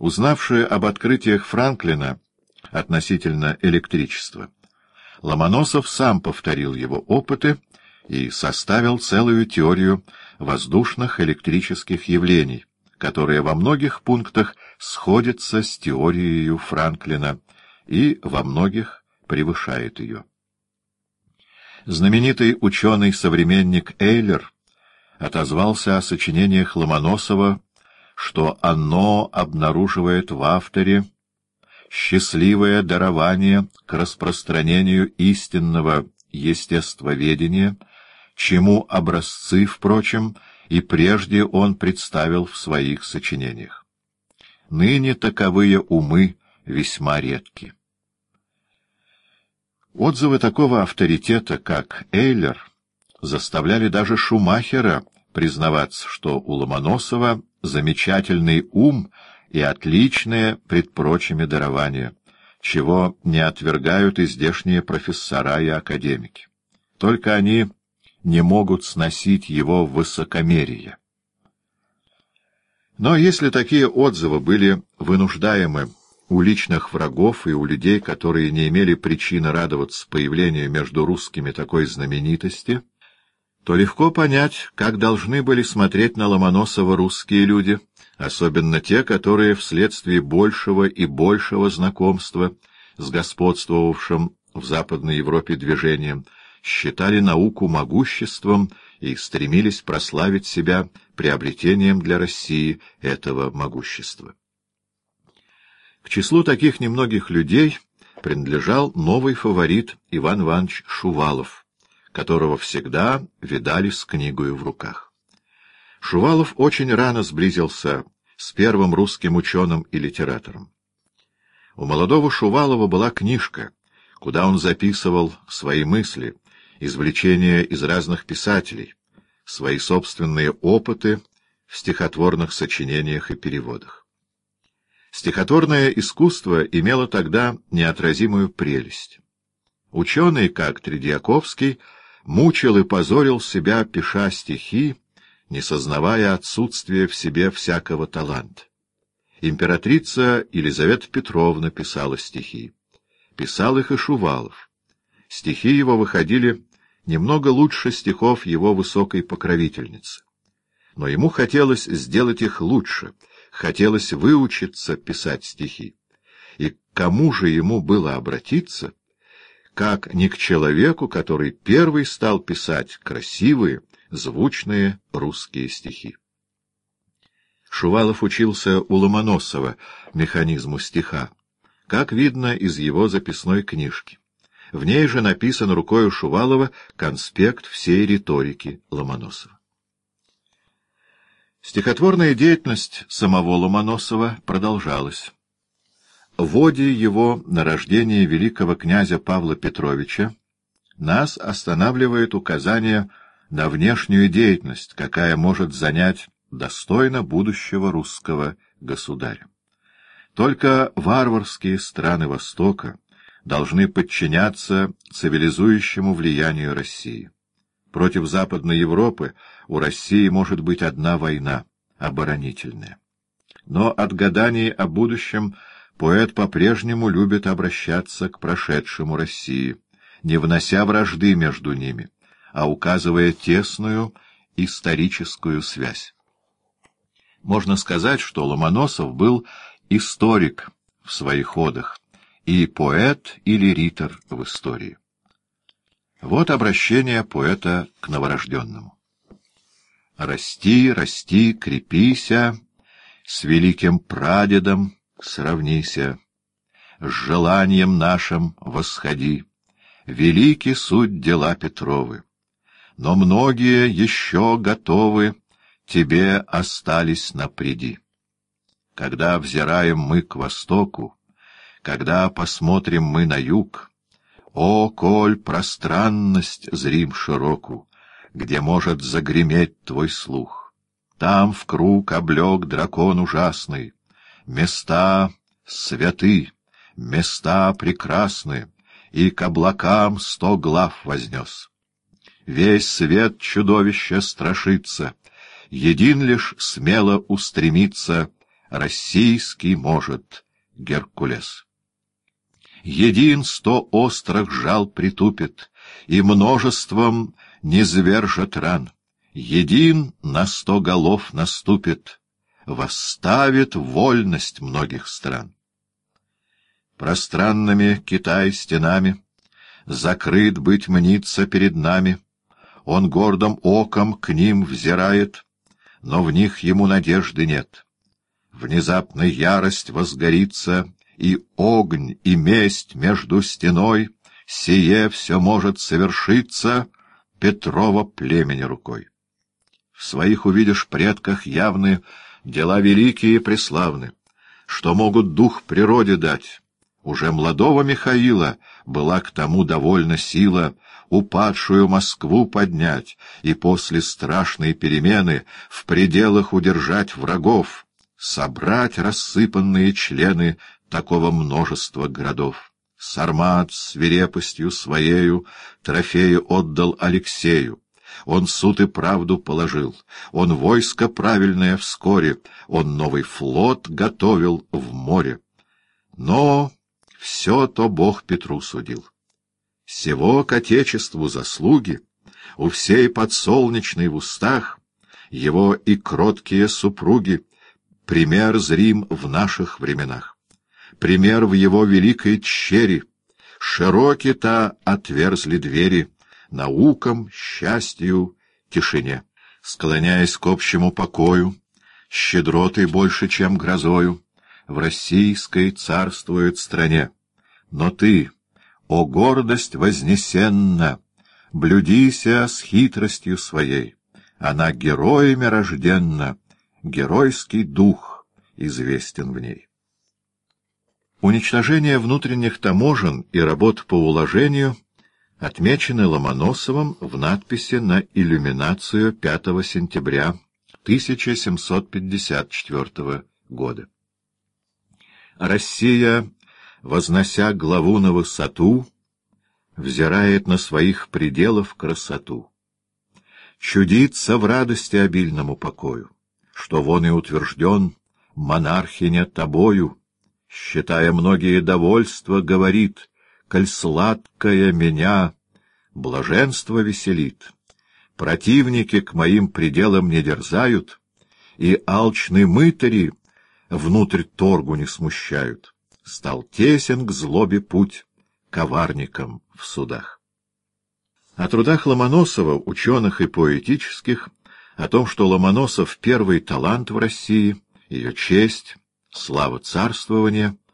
Узнавшие об открытиях Франклина относительно электричества, Ломоносов сам повторил его опыты и составил целую теорию воздушных электрических явлений, которая во многих пунктах сходится с теорией Франклина и во многих превышает ее. Знаменитый ученый-современник Эйлер отозвался о сочинениях Ломоносова, что оно обнаруживает в авторе счастливое дарование к распространению истинного естествоведения, чему образцы, впрочем, и прежде он представил в своих сочинениях. Ныне таковые умы весьма редки. Отзывы такого авторитета, как Эйлер, заставляли даже Шумахера признаваться, что у Ломоносова замечательный ум и отличное пред прочими дарования, чего не отвергают и здешние профессора и академики. Только они не могут сносить его высокомерие. Но если такие отзывы были вынуждаемы у личных врагов и у людей, которые не имели причины радоваться появлению между русскими такой знаменитости, то легко понять, как должны были смотреть на Ломоносова русские люди, особенно те, которые вследствие большего и большего знакомства с господствовавшим в Западной Европе движением считали науку могуществом и стремились прославить себя приобретением для России этого могущества. К числу таких немногих людей принадлежал новый фаворит Иван Иванович Шувалов, которого всегда видали с книгой в руках. Шувалов очень рано сблизился с первым русским ученым и литератором. У молодого Шувалова была книжка, куда он записывал свои мысли, извлечения из разных писателей, свои собственные опыты в стихотворных сочинениях и переводах. Стихотворное искусство имело тогда неотразимую прелесть. Ученый, как Тредиаковский, мучил и позорил себя, пиша стихи, не сознавая отсутствия в себе всякого таланта. Императрица Елизавета Петровна писала стихи. Писал их и Шувалов. Стихи его выходили немного лучше стихов его высокой покровительницы. Но ему хотелось сделать их лучше, хотелось выучиться писать стихи. И к кому же ему было обратиться, как не к человеку, который первый стал писать красивые, звучные русские стихи. Шувалов учился у Ломоносова механизму стиха, как видно из его записной книжки. В ней же написан рукою Шувалова конспект всей риторики Ломоносова. Стихотворная деятельность самого Ломоносова продолжалась. В оде его на рождение великого князя Павла Петровича нас останавливает указание на внешнюю деятельность, какая может занять достойно будущего русского государя. Только варварские страны Востока должны подчиняться цивилизующему влиянию России. Против Западной Европы у России может быть одна война, оборонительная. Но от гаданий о будущем поэт по-прежнему любит обращаться к прошедшему России, не внося вражды между ними, а указывая тесную историческую связь. Можно сказать, что Ломоносов был историк в своих ходах, и поэт или ритор в истории. Вот обращение поэта к новорожденному. «Расти, расти, крепися, с великим прадедом сравнися, с желанием нашим восходи, велики суть дела Петровы, но многие еще готовы, тебе остались напреди. Когда взираем мы к востоку, когда посмотрим мы на юг, о, коль пространность зрим широку, где может загреметь твой слух! Там в круг облег дракон ужасный, места святы, места прекрасны, и к облакам сто глав вознес. Весь свет чудовища страшится, един лишь смело устремится российский может Геркулес. Един сто острых жал притупит, и множеством не звержет ран. Един на сто голов наступит, восставит вольность многих стран. Пространными Китай стенами закрыт быть мнится перед нами, он гордым оком к ним взирает, но в них ему надежды нет. Внезапно ярость возгорится, и огонь, и месть между стеной, сие все может совершиться Петрова племени рукой. В своих увидишь предках явны дела великие и преславны, что могут дух природе дать. Уже молодого Михаила была к тому довольна сила упадшую Москву поднять и после страшной перемены в пределах удержать врагов, собрать рассыпанные члены такого множества городов. Сармат свирепостью своею трофеи отдал Алексею. Он суд и правду положил, он войско правильное вскоре, он новый флот готовил в море. Но все то Бог Петру судил. Всего к Отечеству заслуги, у всей подсолнечной в устах, его и кроткие супруги, пример зрим в наших временах пример в его великой тщере. Широки-то отверзли двери наукам, счастью, тишине. Склоняясь к общему покою, щедротой больше, чем грозою, в российской царствует стране. Но ты, о гордость вознесенна, блюдися с хитростью своей. Она героями рожденна, геройский дух известен в ней. Уничтожение внутренних таможен и работ по уложению отмечены Ломоносовым в надписи на иллюминацию 5 сентября 1754 года. Россия, вознося главу на высоту, взирает на своих пределов красоту. Чудится в радости обильному покою, что вон и утвержден монархиня тобою, считая многие довольства, говорит, «Коль сладкая меня блаженство веселит, противники к моим пределам не дерзают, и алчные мытари внутрь торгу не смущают. Стал тесен к злобе путь коварникам в судах». О трудах Ломоносова, ученых и поэтических, о том, что Ломоносов — первый талант в России, ее честь — слава царствования —